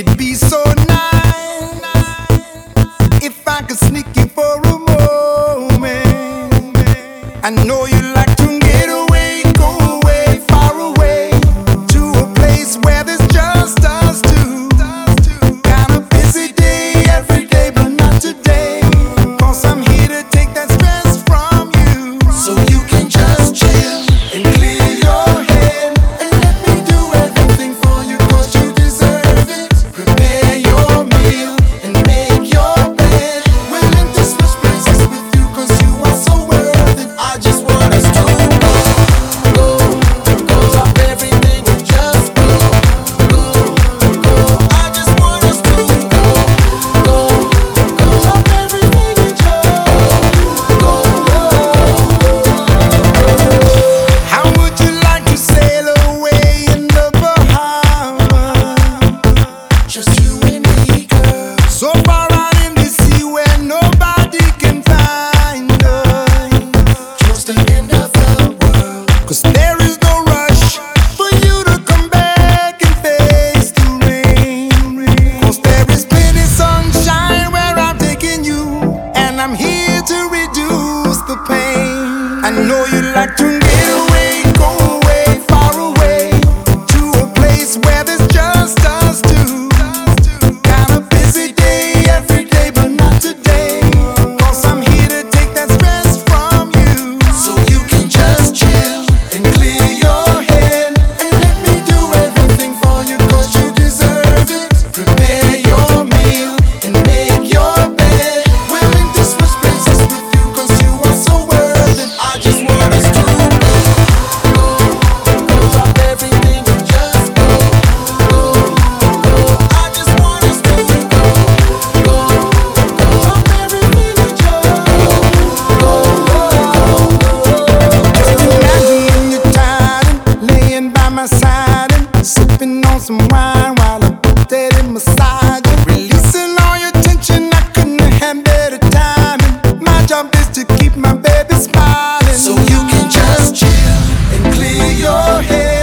it be so the end of the world. Cause there is no rush for you to come back and face the rain there is plenty sunshine where I'm taking you. And I'm here to reduce the pain. I know you like to some wine while I put that in my side. Releasing all your tension, I couldn't have better timing. My job is to keep my baby smiling. So you can just chill and clear your head.